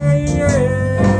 yeah, yeah.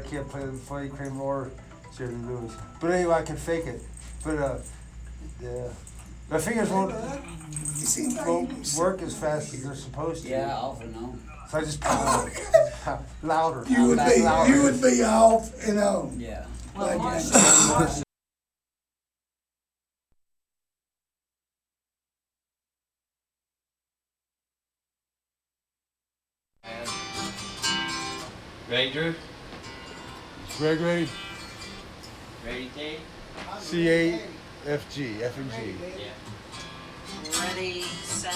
Can't play the Freddie Kramer or Jerry Lewis. But anyway, I can fake it. But uh, yeah, my fingers won't, won't work as fast as they're supposed to. Yeah, off and on. So I just louder. You would be, louder. you would be off and on. Yeah. Like Marcia, Ready, Drew? Gregory, Ready, Dave? C A F G, F and G. Ready, set.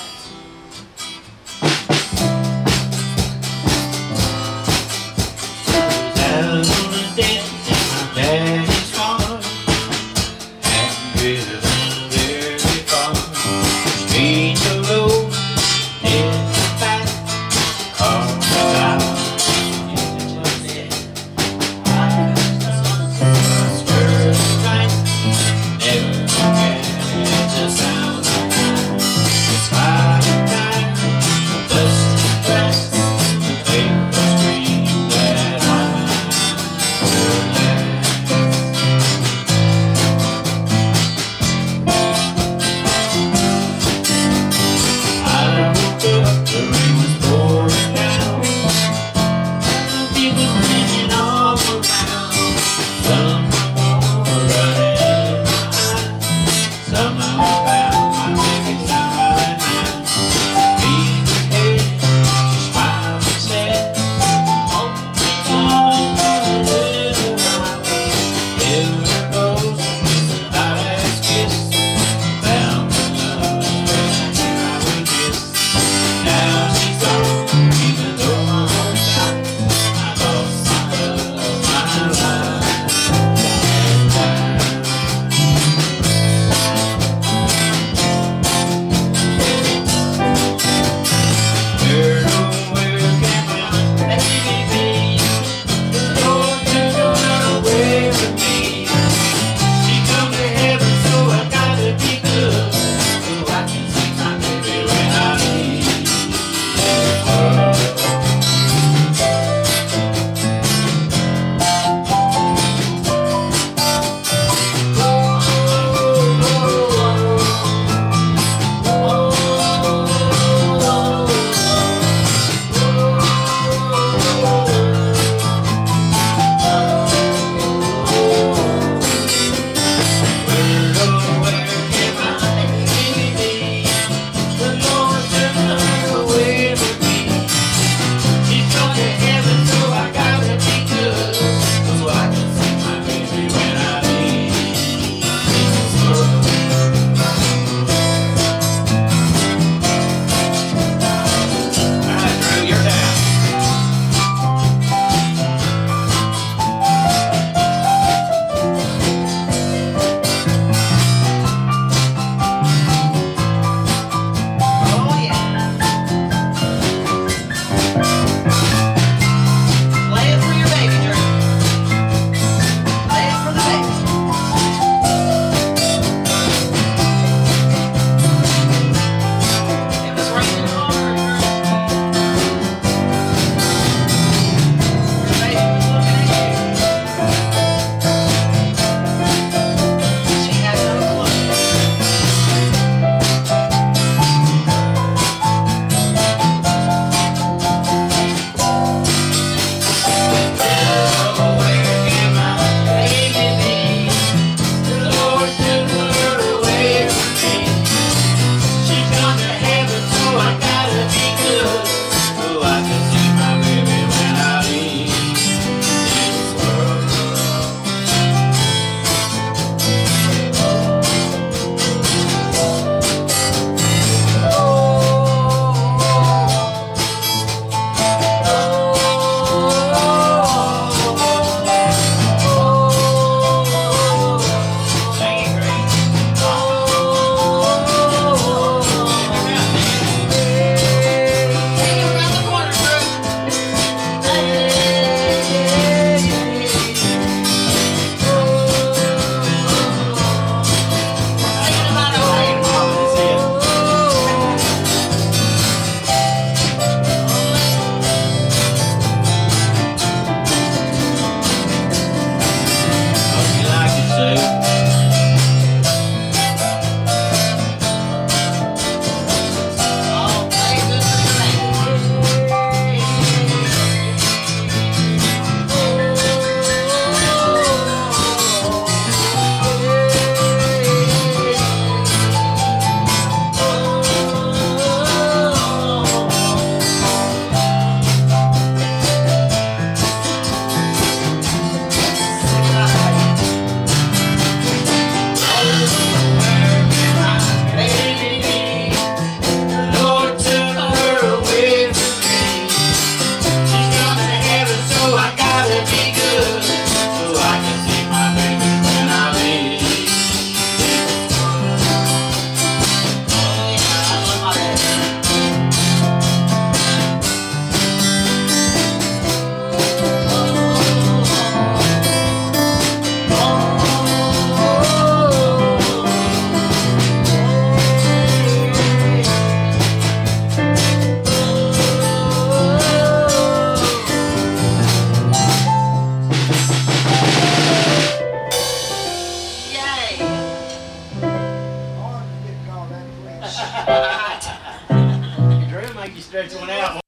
Drew make you stretch one out.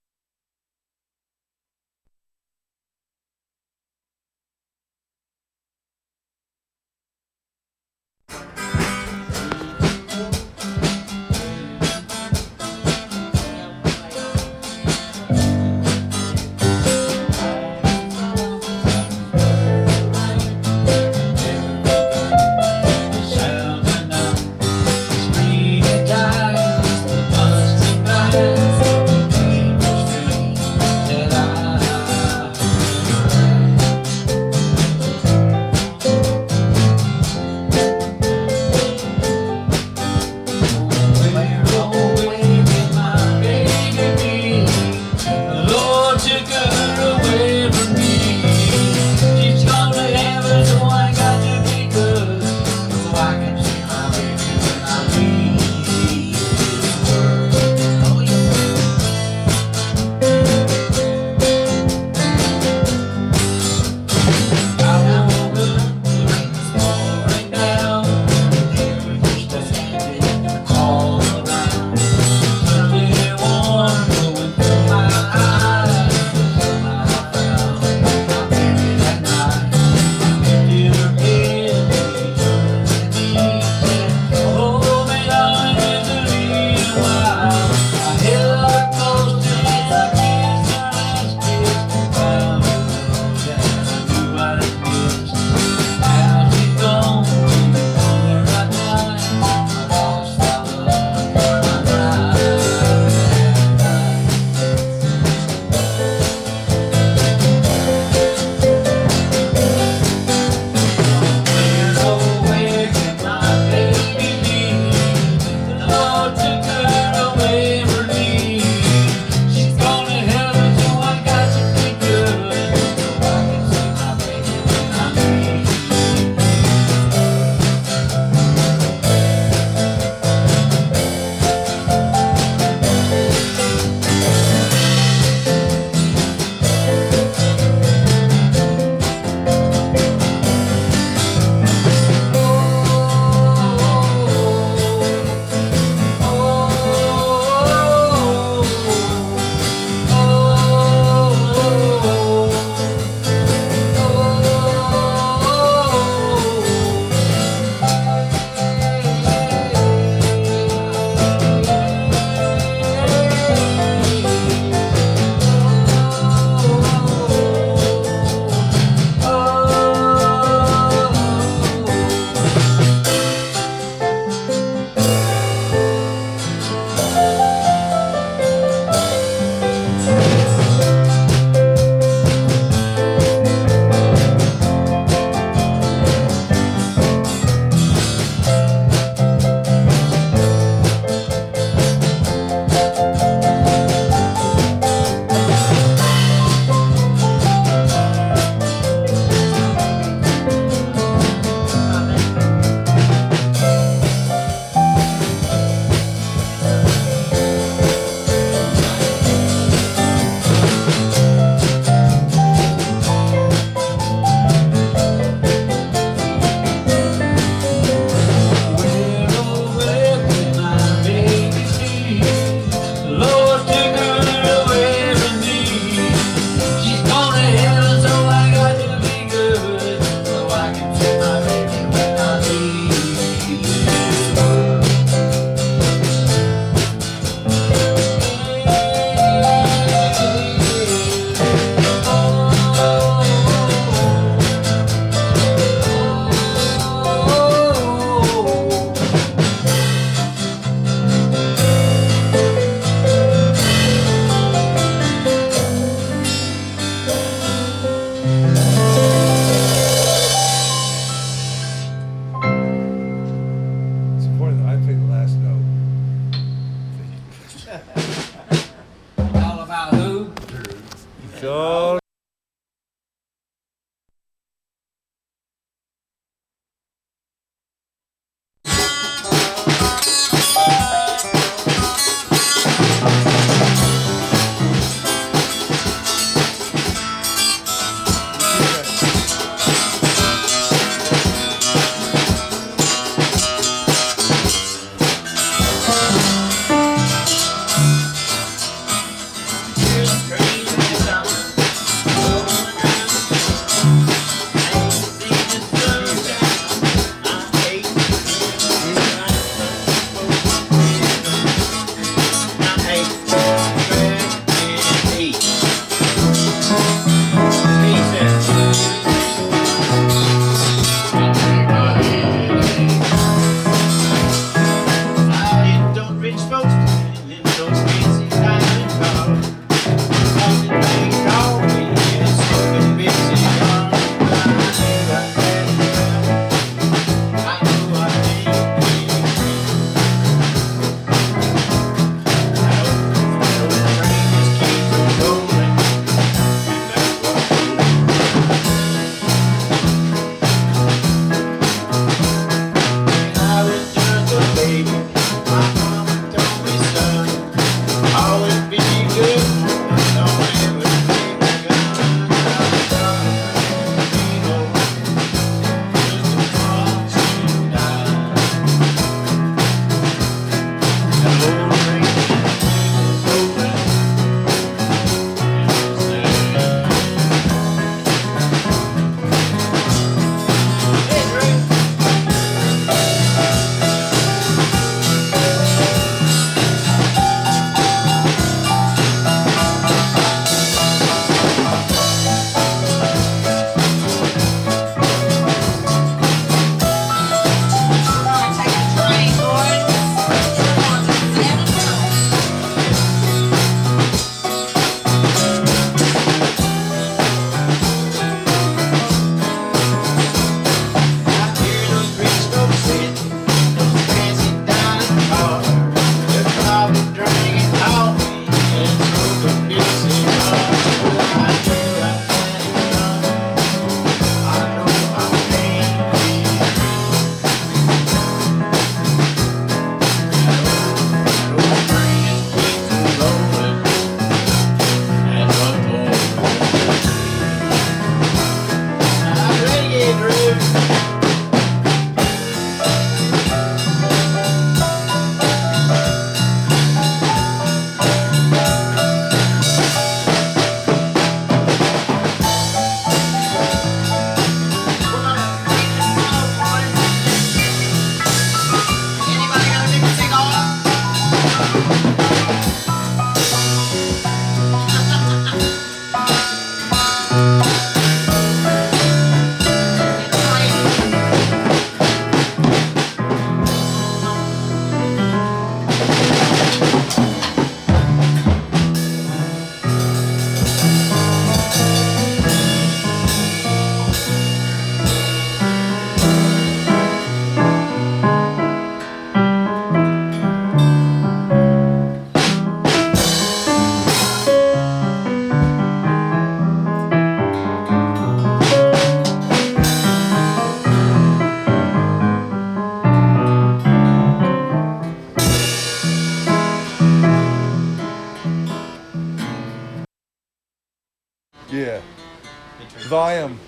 Volume.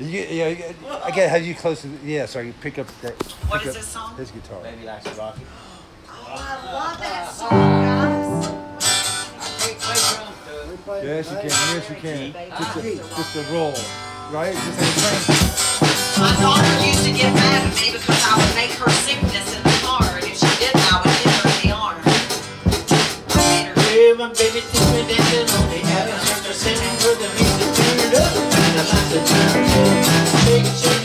You get, yeah, you get, I get how you close to, the- yeah, so I can pick up that. What pick is up this song? His guitar. Maybe likes to rock. Oh, I love that song, guys. Hey, play drums, Doug. Yes, you can. Yes, you can. Just a, just a roll, right? Just like a train. My daughter used to get mad at me because I would make her sing my baby me dancing on the with the music up. And I like to turn it. Shake